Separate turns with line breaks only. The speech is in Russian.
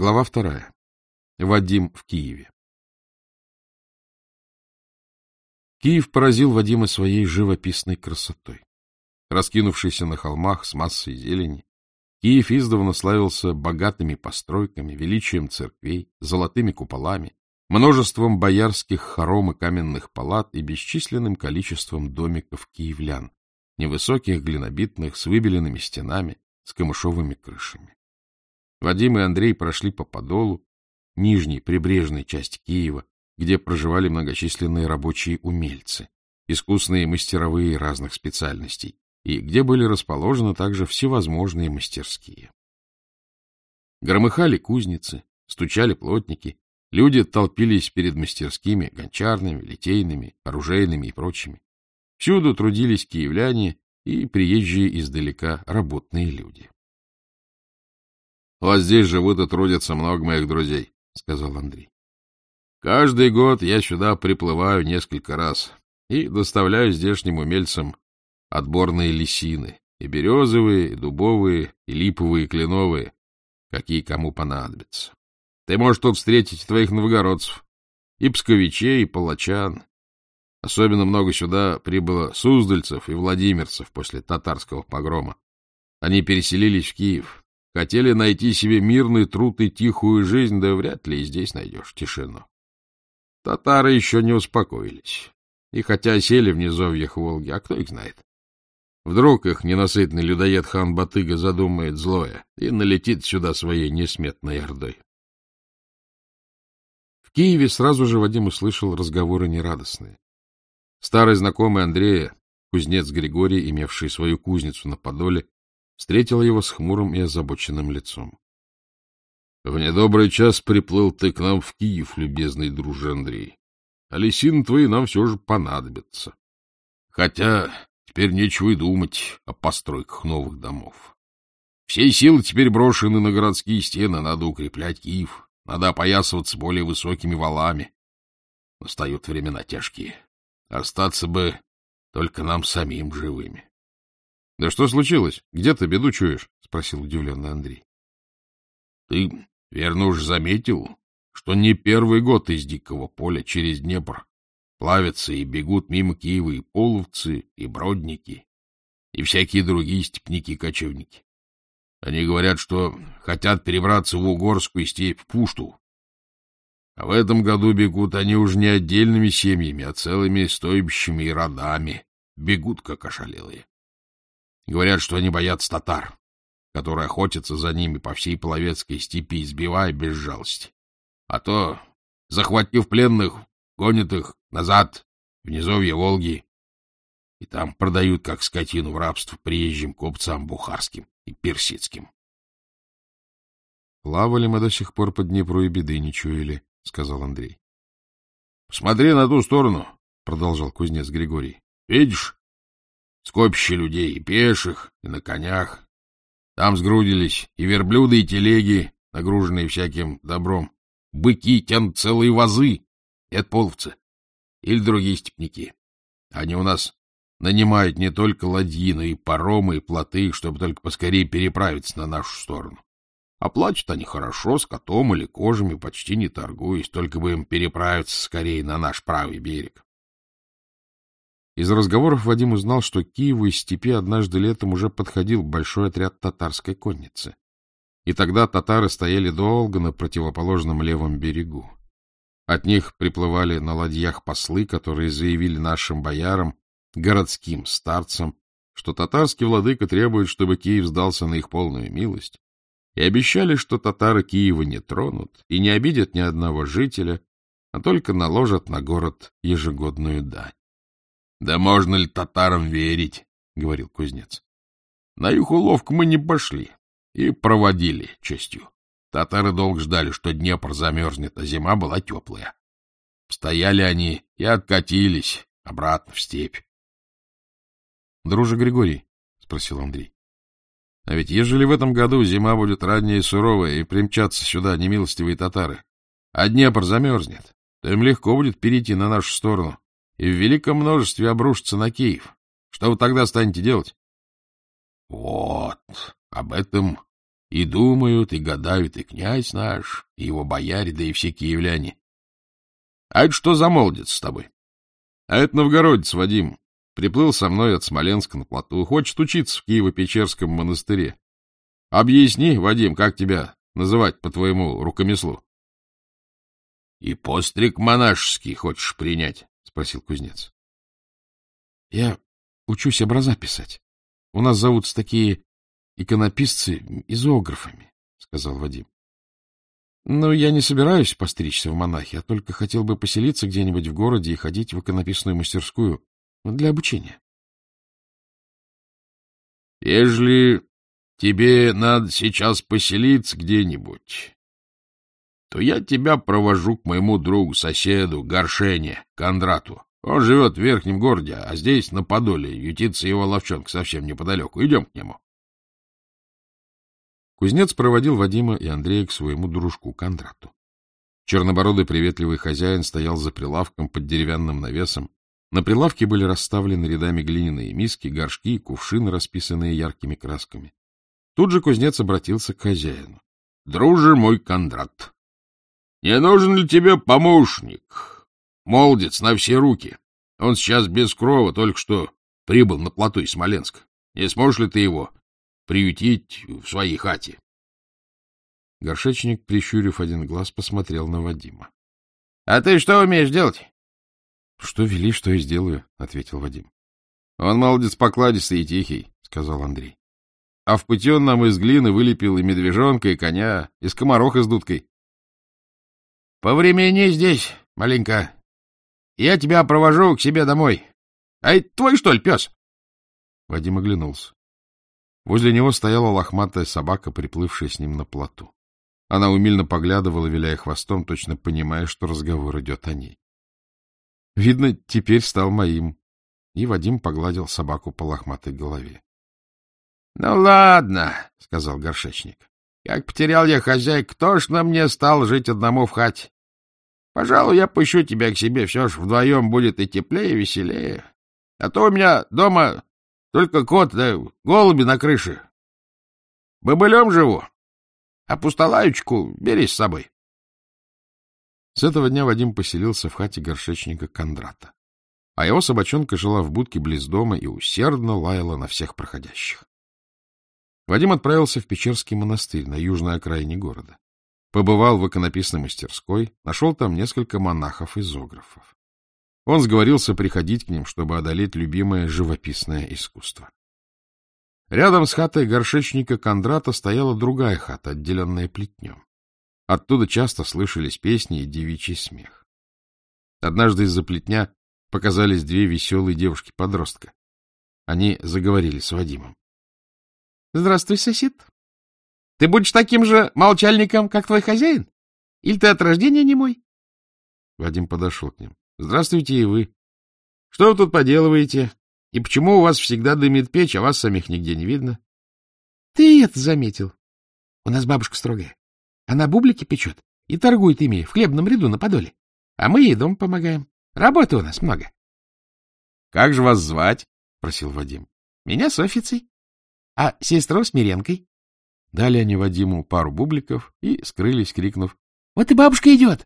Глава вторая. Вадим в Киеве. Киев поразил Вадима своей живописной красотой. Раскинувшийся на холмах с массой зелени, Киев издавна славился богатыми постройками, величием церквей, золотыми куполами, множеством боярских хором и каменных палат и бесчисленным количеством домиков киевлян, невысоких, глинобитных, с выбеленными стенами, с камышовыми крышами. Вадим и Андрей прошли по Подолу, нижней прибрежной части Киева, где проживали многочисленные рабочие умельцы, искусные мастеровые разных специальностей, и где были расположены также всевозможные мастерские. Громыхали кузницы, стучали плотники, люди толпились перед мастерскими, гончарными, литейными, оружейными и прочими. Всюду трудились киевляне и приезжие издалека работные люди. — Вот здесь живут и трудятся много моих друзей, — сказал Андрей. — Каждый год я сюда приплываю несколько раз и доставляю здешним умельцам отборные лисины, и березовые, и дубовые, и липовые, и кленовые, какие кому понадобятся. Ты можешь тут встретить твоих новгородцев, и псковичей, и палачан. Особенно много сюда прибыло суздальцев и владимирцев после татарского погрома. Они переселились в Киев, хотели найти себе мирный труд и тихую жизнь, да вряд ли и здесь найдешь тишину. Татары еще не успокоились. И хотя сели в низовьях Волги, а кто их знает? Вдруг их ненасытный людоед хан Батыга задумает злое и налетит сюда своей несметной ордой. В Киеве сразу же Вадим услышал разговоры нерадостные. Старый знакомый Андрея, кузнец Григорий, имевший свою кузницу на Подоле, встретил его с хмурым и озабоченным лицом. — В недобрый час приплыл ты к нам в Киев, любезный друже Андрей. А лисины твои нам все же понадобятся. Хотя теперь нечего и думать о постройках новых домов. Все силы теперь брошены на городские стены, надо укреплять Киев, надо опоясываться более высокими валами. Настают времена тяжкие. Остаться бы только нам самим живыми. — Да что случилось? Где ты беду чуешь? — спросил удивленный Андрей. — Ты верно уж заметил, что не первый год из дикого поля через Днепр плавятся и бегут мимо Киева и половцы, и бродники, и всякие другие степники-кочевники. Они говорят, что хотят перебраться в Угорскую степь, в Пушту, а в этом году бегут они уже не отдельными семьями, а целыми стойбищами и родами. Бегут, как ошалелые. Говорят, что они боятся татар, которые охотятся за ними по всей Половецкой степи, избивая без жалости. А то, захватив пленных, гонят их назад, в низовье Волги, и там продают, как скотину, в рабство приезжим купцам бухарским и персидским. Плавали мы до сих пор по Днепру и беды не чуяли, — сказал Андрей. — Смотри на ту сторону, — продолжал кузнец Григорий. — Видишь? Скопище людей и пеших, и на конях. Там сгрудились и верблюды, и телеги, нагруженные всяким добром. Быки тянут целые вазы. Это половцы. Или другие степняки. Они у нас нанимают не только ладьи, но и паромы, и плоты, чтобы только поскорее переправиться на нашу сторону. А платят они хорошо, с котом или кожами, почти не торгуясь, только бы им переправиться скорее на наш правый берег. Из разговоров Вадим узнал, что Киеву из степи однажды летом уже подходил большой отряд татарской конницы. И тогда татары стояли долго на противоположном левом берегу. От них приплывали на ладьях послы, которые заявили нашим боярам, городским старцам, что татарский владыка требует, чтобы Киев сдался на их полную милость, и обещали, что татары Киева не тронут и не обидят ни одного жителя, а только наложат на город ежегодную дань. — Да можно ли татарам верить? — говорил кузнец. — На их уловку мы не пошли и проводили честью. Татары долго ждали, что Днепр замерзнет, а зима была теплая. Стояли они и откатились обратно в степь. — Друже Григорий, — спросил Андрей, а ведь ежели в этом году зима будет ранняя и суровая, и примчатся сюда немилостивые татары, а Днепр замерзнет, то им легко будет перейти на нашу сторону и в великом множестве обрушиться на Киев. Что вы тогда станете делать? — Вот, об этом И думают, и гадают, и князь наш, и его бояре, да и все киевляне. А это что за молодец с тобой? А это новгородец Вадим. Приплыл со мной от Смоленска на плоту. Хочет учиться в Киево-Печерском монастыре. Объясни, Вадим, как тебя называть по твоему рукомеслу? — И постриг монашеский хочешь принять? — спросил кузнец. — Я учусь образа писать. У нас зовутся такие иконописцы изографами, — сказал Вадим. — Ну, я не собираюсь постричься в монахи, а только хотел бы поселиться где-нибудь в городе и ходить в иконописную мастерскую для обучения. — Ежели тебе надо сейчас поселиться где-нибудь, то я тебя провожу к моему другу, соседу, Горшене, Кондрату. Он живет в верхнем городе, а здесь, на Подоле, ютится его ловчонка совсем неподалеку. Идем к нему. Кузнец проводил Вадима и Андрея к своему дружку Кондрату. Чернобородый приветливый хозяин стоял за прилавком под деревянным навесом. На прилавке были расставлены рядами глиняные миски, горшки кувшины, расписанные яркими красками. Тут же кузнец обратился к хозяину. — Друже мой Кондрат, не нужен ли тебе помощник? Молодец на все руки. Он сейчас без крова, только что прибыл на плоту из Смоленска. Не сможешь ли ты его приютить в своей хате? Горшечник, прищурив один глаз, посмотрел на Вадима. — А ты что умеешь делать? — Что вели, что и сделаю, — ответил Вадим. — Он молодец покладистый и тихий, — сказал Андрей. — А в пути он нам из глины вылепил и медвежонка, и коня, и скомороха с дудкой. — Повремени здесь, маленько. Я тебя провожу к себе домой. А это твой, что ли, пес? Вадим оглянулся. Возле него стояла лохматая собака, приплывшая с ним на плоту. Она умильно поглядывала, виляя хвостом, точно понимая, что разговор идет о ней. Видно, теперь стал моим. И Вадим погладил собаку по лохматой голове. — Ну, ладно, — сказал горшечник. Как потерял я хозяй, кто ж на мне стал жить одному в хате? Пожалуй, я пущу тебя к себе, все ж вдвоем будет и теплее, и веселее. А то у меня дома только кот да голуби на крыше. Бобылем живу, а пустолаючку бери с собой. С этого дня Вадим поселился в хате горшечника Кондрата, а его собачонка жила в будке близ дома и усердно лаяла на всех проходящих. Вадим отправился в Печерский монастырь на южной окраине города. Побывал в иконописной мастерской, нашел там несколько монахов-изографов. Он сговорился приходить к ним, чтобы одолеть любимое живописное искусство. Рядом с хатой горшечника Кондрата стояла другая хата, отделенная плетнем. Оттуда часто слышались песни и девичий смех. Однажды из-за плетня показались две веселые девушки-подростка. Они заговорили с Вадимом. — Здравствуй, сосед. Ты будешь таким же молчальником, как твой хозяин? Или ты от рождения не мой? Вадим подошел к ним. — Здравствуйте и вы. Что вы тут поделываете? И почему у вас всегда дымит печь, а вас самих нигде не видно? — Ты это заметил. У нас бабушка строгая. Она бублики печет и торгует ими в хлебном ряду на Подоле. А мы ей дом помогаем. Работы у нас много. — Как же вас звать? — просил Вадим. — Меня Софицей. А сестру с Миренкой? Дали они Вадиму пару бубликов и скрылись, крикнув. — Вот и бабушка идет!